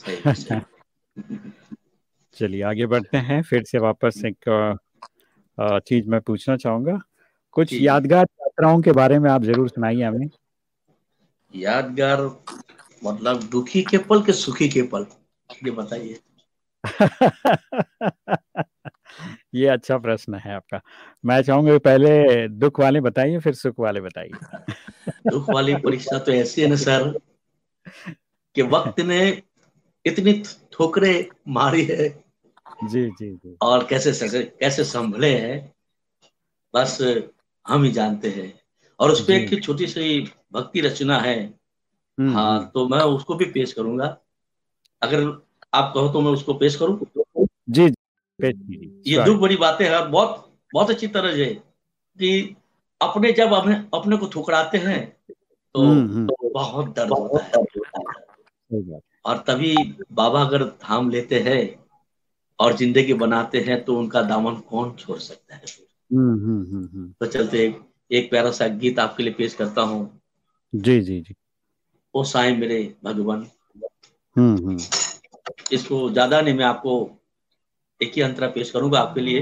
है। चलिए आगे बढ़ते हैं फिर से वापस एक चीज़ मैं पूछना चाहूँगा। कुछ यादगार यात्राओं के बारे में आप ज़रूर सुनाइए हमें। यादगार मतलब दुखी के पल के सुखी के पल। ये बताइए। ये अच्छा प्रश्न है आपका। मैं चाहूँगा पहले दुख वाले बताइए फिर सुख वाले बताइए। दुख वाली परीक्षा तो ऐसी है ना सर कि वक्त ने इतनी ठोकरे मारी है जी जी जी। और कैसे कैसे संभले हैं। बस हम ही जानते हैं। और उस पर एक छोटी सी भक्ति रचना है। हम्म, हाँ हम्म। तो मैं उसको भी पेश करूँगा। अगर आप कहो तो मैं उसको पेश करूँ? जी ये दुख बड़ी बातें हैं। बहुत बहुत अच्छी तरह से कि अपने जब अपने अपने को ठुकराते हैं तो, हम्म, तो बहुत दर्द होता है। और तभी बाबा अगर थाम लेते हैं और ज़िंदगी बनाते हैं तो उनका दामन कौन छोड़ सकता है? तो चलते एक प्यारा सा गीत आपके लिए पेश करता हूँ। जी जी जी। ओ साई मेरे भगवान। हम्म हम्म। इसको ज़्यादा नहीं मैं आपको एक ही अंतरा पेश करूँगा आपके लिए।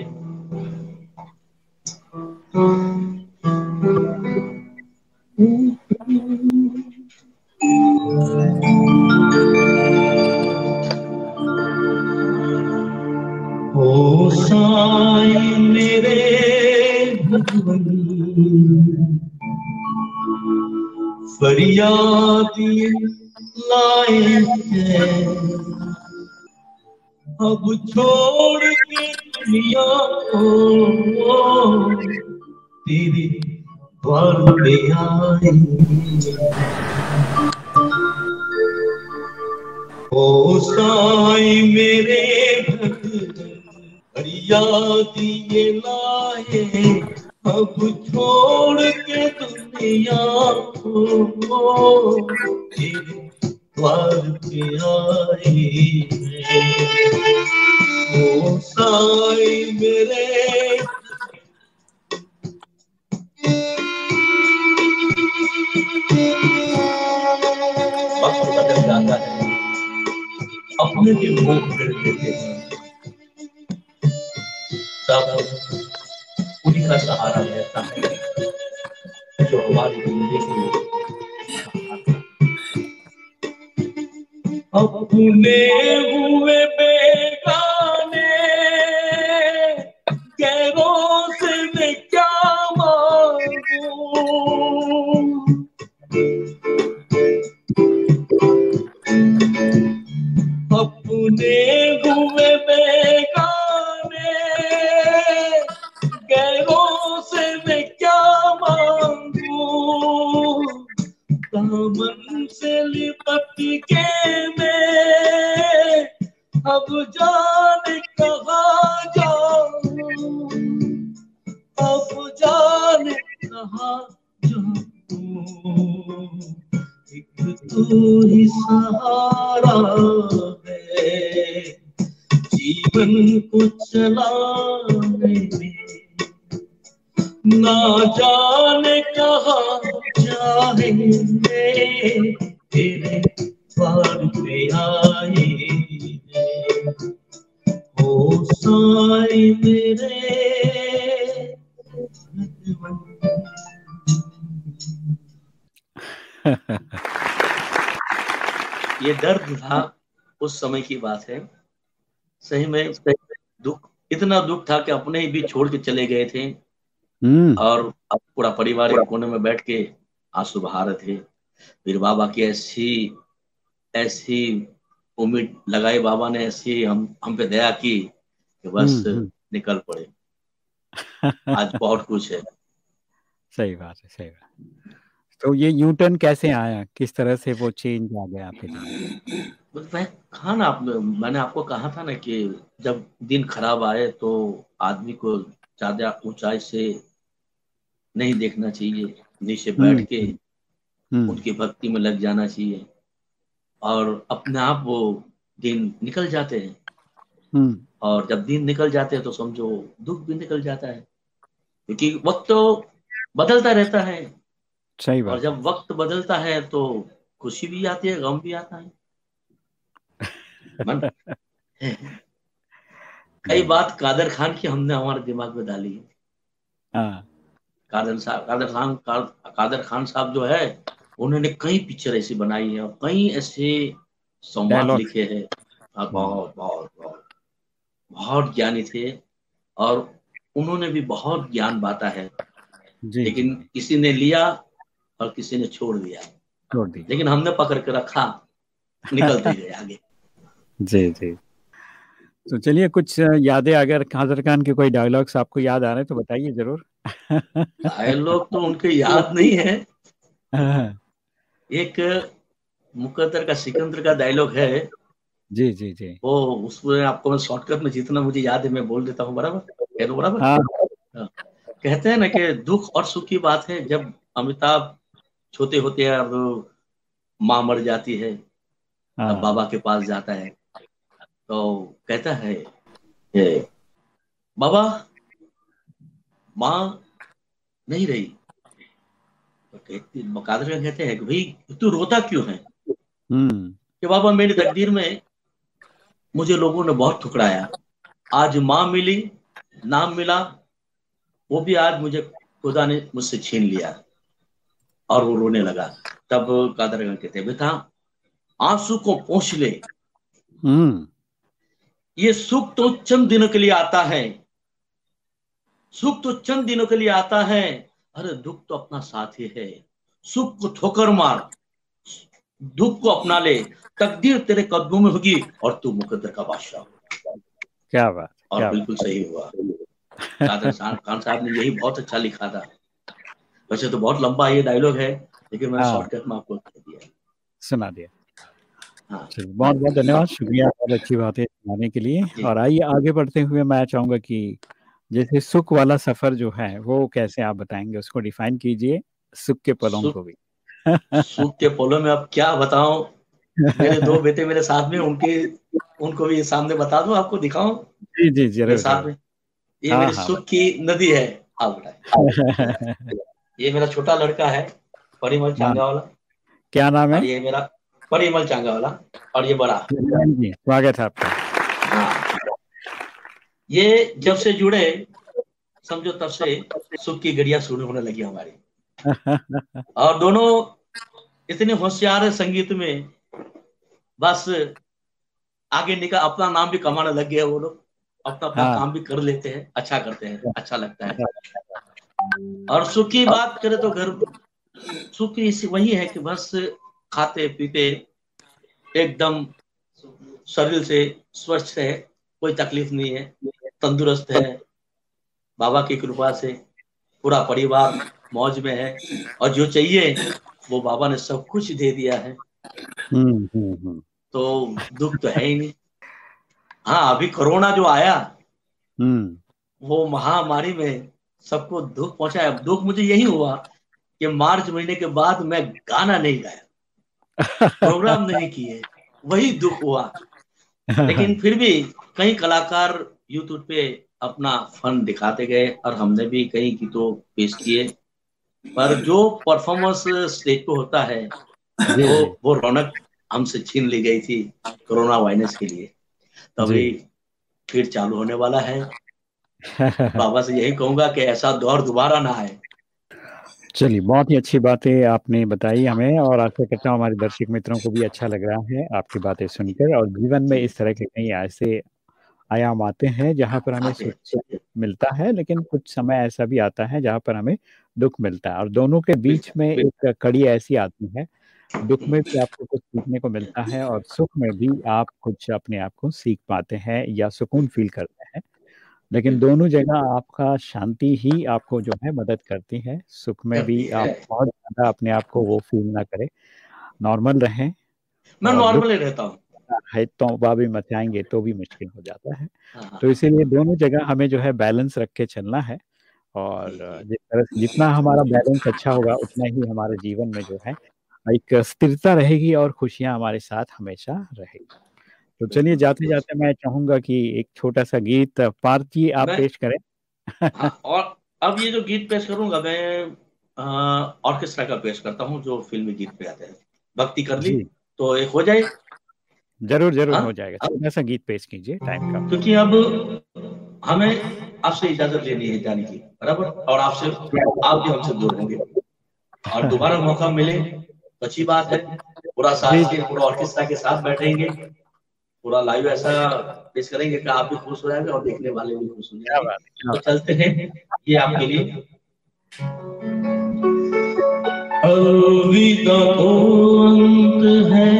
ओ फरियाद लाए हैं। अब छोड़ के दुनिया को, तेरे द्वार पे आए। ओ साई मेरे भक्त फरियाद ये लाए अब छोड़ के दुनिया को द्वार पे आई ओ साई मेरे अपने था उस समय की बात है। सही में दुख इतना दुख था कि अपने ही भी छोड़ के चले गए थे। हम्म। और पूरा परिवार एक कोने में बैठ के आँसू बहा रहे थे। फिर बाबा की ऐसी ऐसी उम्मीद लगाई बाबा ने ऐसी हम हम पे दया की कि बस हम्म, हम्म। निकल पड़े। आज बहुत कुछ है। सही बात है सही बात। तो ये यूटर्न कैसे आया? किस तरह से वो चेंज आ गया आपके कहा ना आप मैंने आपको कहा था ना कि जब दिन खराब आए तो आदमी को ज़्यादा ऊंचाई से नहीं देखना चाहिए। नीचे बैठ हम्म, के हम्म। उनकी भक्ति में लग जाना चाहिए। और अपने आप वो दिन निकल जाते हैं। हम्म। और जब दिन निकल जाते हैं तो समझो दुख भी निकल जाता है। क्योंकि वक्त तो बदलता रहता है। सही बात। और जब वक्त बदलता है तो खुशी भी आती है गम भी आता है। मन। कई बात कादर खान की हमने हमारे दिमाग में डाली है। हाँ। कादर साहब कादर खान कादर खान साहब जो है उन्होंने कई पिक्चर ऐसी बनाई है और कई ऐसे संवाद लिखे हैं। हाँ, बहुत बहुत बहुत। बहुत ज्ञानी थे और उन्होंने भी बहुत ज्ञान बांटा है। जी। लेकिन किसी ने लिया और किसी ने छोड़ दिया। छोड़ दी लेकिन हमने पकड़ के रखा निकलते गए आगे। जी जी। तो चलिए कुछ यादें अगर कादर खान के कोई डायलॉग्स आपको याद आ रहे हैं तो बताइए ज़रूर। डायलॉग तो उनके याद नहीं है। हाँ, एक मुकद्दर का सिकंदर का डायलॉग है। जी जी जी। वो उसमें आपको मैं शॉर्टकट में जितना मुझे याद है मैं बोल देता हूँ बराबर? कह दो बराबर? हाँ। कहते हैं ना कि दुख और सुख की बात है जब अमिताभ छोटे होते हैं अब माँ मर जाती है हाँ। बाबा के पास जाता है। तो कहता है कि बाबा माँ नहीं रही। तो कहती कादर कहते हैं कि भाई तू रोता क्यों है? हम्म। कि बाबा मेरी तकदीर में मुझे लोगों ने बहुत ठुकराया। आज माँ मिली नाम मिला वो भी आज मुझे खुदा ने मुझसे छीन लिया। और वो रोने लगा। तब कादर कहते बेटा आँसू को पोंछ ले। हम्म। ये सुख तो चंद दिनों के लिए आता है। सुख तो चंद दिनों के लिए आता है। अरे दुख तो अपना साथी है सुख को ठोकर मार। दुख को अपना ले। तकदीर तेरे कदमों में होगी और तू मुकद्दर का बादशाह होगा क्या बात और क्या बिल्कुल सही हुआ। कादर खान साहब ने यही बहुत अच्छा लिखा था। वैसे तो बहुत लंबा ये डायलॉग है लेकिन मैंने हाँ। शॉर्टकट में आपको दिया। सुना दिया। हाँ। बहुत बहुत धन्यवाद शुक्रिया बहुत अच्छी बातें सुनाने के लिए। और आइए आगे बढ़ते हुए मैं चाहूँगा कि जैसे सुख वाला सफ़र जो है वो कैसे आप बताएँगे उसको डिफाइन कीजिए सुख के पलों को भी। सुख के पलों में अब क्या बताऊँ? मेरे दो बेटे मेरे साथ में उनके उनको भी सामने बता दूँ आपको दिखाऊँ? जी जी जी साथ में ये हाँ, मेरी हाँ। सुख की नदी है। आप बताएँ। ये मेरा छोटा लड़का है परिमल चांगा वाला क्या नाम है? ये मेरा परिमल चांगा वाला और ये बड़ा। स्वागत है आपका। हाँ। ये जब से जुड़े समझो तब से सुख की गड़िया शुरू होने लगी हमारी। और दोनों इतने होशियार है संगीत में बस आगे निकल अपना नाम भी कमाने लग गए वो लोग। अपना अपना हाँ। काम भी कर लेते हैं अच्छा करते हैं अच्छा लगता है। और सुख की बात करें तो घर सुख वही है कि बस खाते पीते एकदम शरीर से स्वस्थ है कोई तकलीफ़ नहीं है तंदुरुस्त है। बाबा की कृपा से पूरा परिवार मौज में है और जो चाहिए वो बाबा ने सब कुछ दे दिया है। हम्म हम्म हम्म। तो दुख तो है ही नहीं। हाँ अभी कोरोना जो आया वो महामारी में सबको दुख पहुँचाया। दुख मुझे यही हुआ कि मार्च महीने के बाद मैं गाना नहीं गाया। प्रोग्राम नहीं किए। वही दुख हुआ। लेकिन फिर भी कई कलाकार यूट्यूब पे अपना फन दिखाते गए और हमने भी कई गीतों पेश किए। पर जो परफॉर्मेंस स्टेज पे होता है वो वो रौनक हमसे छीन ली गई थी कोरोना वायरस के लिए। तभी फिर चालू होने वाला है। बाबा से यही कहूँगा कि ऐसा दौर दोबारा ना आए। चलिए बहुत ही अच्छी बातें आपने बताई हमें और आशा करता हूँ हमारे दर्शक मित्रों को भी अच्छा लग रहा है आपकी बातें सुनकर और जीवन में इस तरह के कई ऐसे आयाम आते हैं जहाँ पर हमें सुख सुख मिलता है लेकिन कुछ समय ऐसा भी आता है जहाँ पर हमें दुख मिलता है और दोनों के बीच में एक कड़ी ऐसी आती है दुख में भी आपको कुछ सीखने को मिलता है और सुख में भी आप कुछ अपने आप को सीख पाते हैं या सुकून फील करते हैं। लेकिन दोनों जगह आपका शांति ही आपको जो है मदद करती है। सुख में भी है। आप बहुत ज़्यादा अपने आप को वो फील ना करें। नॉर्मल रहें मैं नॉर्मल ही रहता हूँ। है तो भी मचाएँगे तो भी मुश्किल हो जाता है। हाँ, तो इसीलिए दोनों जगह हमें जो है बैलेंस रख के चलना है और जिस तरह से जितना हमारा बैलेंस अच्छा होगा उतना ही हमारे जीवन में जो है एक स्थिरता रहेगी और खुशियाँ हमारे साथ हमेशा रहेगी। तो चलिए जाते जाते मैं चाहूँगा कि एक छोटा सा गीत पार्थ जी आप पेश करें। हाँ, और अब ये जो गीत पेश करूँगा मैं ऑर्केस्ट्रा का पेश करता हूँ जो फिल्मी गीत पे आते हैं। भक्ति कर ली तो एक हो जाए। ज़रूर ज़रूर हाँ? हो जाएगा। छोटा सा गीत पेश कीजिए टाइम का क्योंकि अब हमें आपसे इजाज़त लेनी है जाने की बराबर? और आपसे आप भी हमसे दूर होंगे और दोबारा मौका मिले तो अच्छी बात है। पूरा साथ पूरा ऑर्केस्ट्रा के साथ बैठेंगे। पूरा लाइव ऐसा पेश करेंगे कि आप भी खुश हो जाएँगे और देखने वाले भी खुश हो जाएँगे। तो चलते हैं ये आपके लिए। अलविदा तो अंत है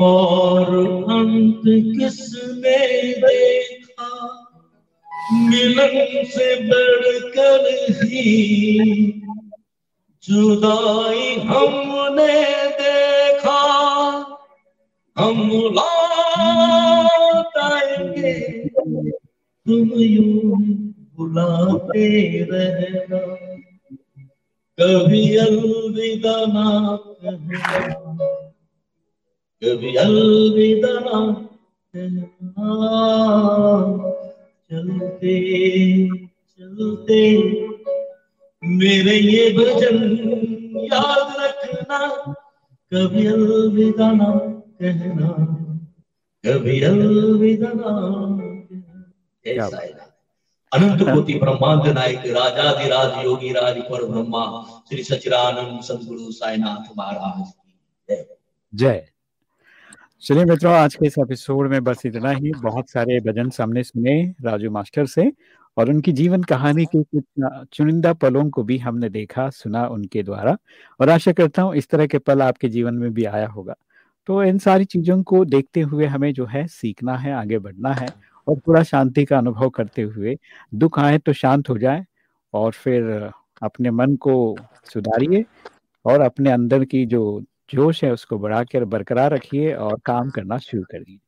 और अंत किसने देखा? मिलन से बढ़कर ही जुदाई हमने देखा। हम लौटाएँगे तुम यूँ बुलाते रहना। कभी अलविदा ना कहना कभी अलविदा ना कहना चलते चलते। मेरे ये भजन याद रखना। कभी अलविदा ना कहना कभी अलविदा। अनंत कोटि ब्रह्मांड नायक राजाधिराज योगी राज पर ब्रह्मा श्री सचिरानंद सदगुरु साईनाथ महाराज जय। चलिए मित्रों आज के इस एपिसोड में बस इतना ही। बहुत सारे भजन सामने सुने राजू मास्टर से और उनकी जीवन कहानी के कुछ चुनिंदा पलों को भी हमने देखा सुना उनके द्वारा। और आशा करता हूँ इस तरह के पल आपके जीवन में भी आया होगा। तो इन सारी चीज़ों को देखते हुए हमें जो है सीखना है आगे बढ़ना है और पूरा शांति का अनुभव करते हुए दुख आए तो शांत हो जाए और फिर अपने मन को सुधारिए और अपने अंदर की जो जोश है उसको बढ़ाकर बरकरार रखिए और काम करना शुरू करिए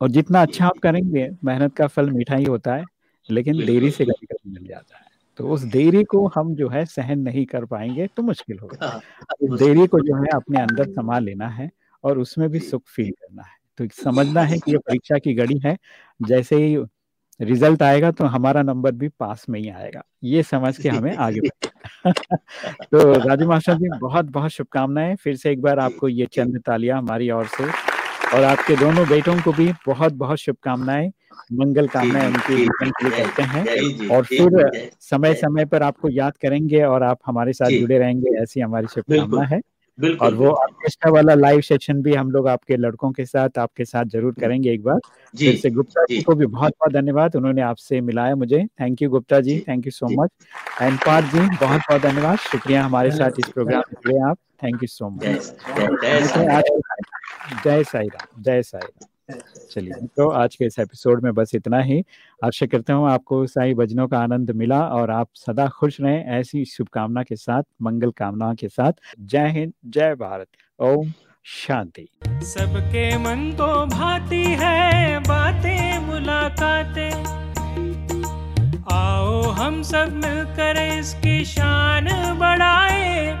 और जितना अच्छा आप करेंगे मेहनत का फल मीठा ही होता है लेकिन देरी से कभी कभी मिल जाता है। तो उस देरी को हम जो है सहन नहीं कर पाएँगे तो मुश्किल होगा। हाँ, उस देरी को जो है अपने अंदर संभाल लेना है और उसमें भी सुख फील करना है। तो समझना है कि ये परीक्षा की घड़ी है जैसे ही रिज़ल्ट आएगा तो हमारा नंबर भी पास में ही आएगा। ये समझ के हमें आगे तो राजू मास्टर जी बहुत बहुत शुभकामनाएँ। फिर से एक बार आपको ये चंद तालियाँ हमारी ओर से। और आपके दोनों बेटों को भी बहुत बहुत शुभकामनाएँ। मंगल कामनाएँ उनके जीवन के लिए करते हैं। और फिर समय समय पर आपको याद करेंगे और आप हमारे साथ जुड़े रहेंगे ऐसी हमारी शुभकामना है। और वो ऑर्केस्ट्रा वाला लाइव सेशन भी हम लोग आपके लड़कों के साथ आपके साथ ज़रूर करेंगे एक बार। फिर से गुप्ता जी को भी बहुत बहुत धन्यवाद। उन्होंने आपसे मिलाया मुझे। Thank you Gupta ji. Thank you so much and Parth ji बहुत बहुत धन्यवाद। शुक्रिया हमारे साथ इस प्रोग्राम में जुड़े आप। थैंक यू सो मच जय साई राम जय साई राम चलिए तो आज के इस एपिसोड में बस इतना ही। आशा करता हूँ आपको साई भजनों का आनंद मिला और आप सदा खुश रहें, ऐसी शुभकामना के साथ, मंगल कामना के साथ। जय हिंद, जय भारत। ओम शांति। सबके मन को भाती है, बातें, मुलाकातें। आओ हम सब मिलकर इसकी शान बढ़ाए।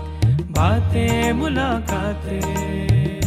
बातें मुलाकातें।